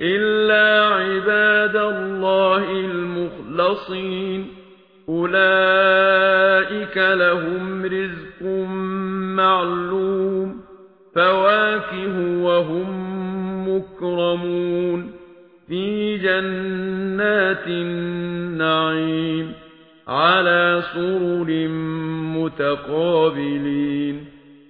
إلا عباد الله المخلصين أولئك لهم رزق معلوم فواكه وهم مكرمون في جنات النعيم على سرر متقابلين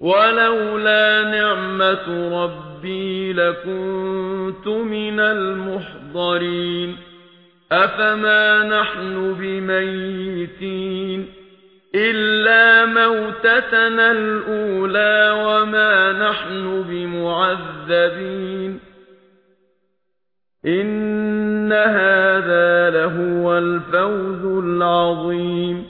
ولولا نعمة ربي لكنت من المحضرين. أفما نحن بميتين؟ إلا موتتنا الأولى وما نحن بمعذبين. إن هذا لهو الفوز العظيم.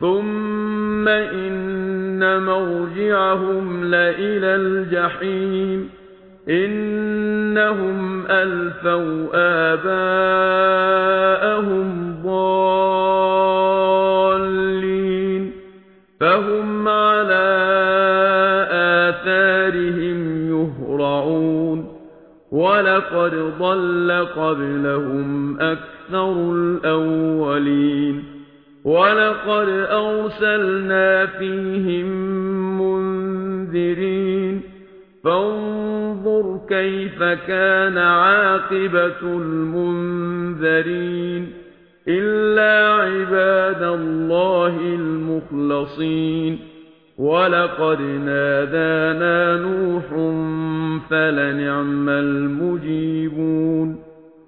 ثُمَّ إِنَّ مَرْجِعَهُمْ لَإِلَى الْجَحِيمِ إِنَّهُمْ أَلْفَوْا آبَاءَهُمْ ضَالِّينَ فَهُمْ عَلَى آثَارِهِمْ يُهْرَعُونَ وَلَقَدْ ضَلَّ قَبْلَهُمْ أَكْثَرُ الْأَوَّلِينَ وَلَقَدْ أَرْسَلْنَا فِيهِمْ مُنذِرِينَ فَانظُرْ كَيْفَ كَانَ عَاقِبَةُ الْمُنذَرِينَ إِلَّا عِبَادَ اللَّهِ الْمُخْلَصِينَ وَلَقَدْ نَادَانَا نُوحٌ فَلَنِعْمَ الْمُجِيبُونَ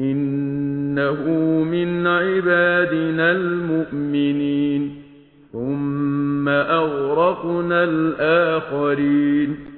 إِنَّهُ مِنْ عِبَادِنَا الْمُؤْمِنِينَ ثُمَّ أَغْرَقْنَا الْآخَرِينَ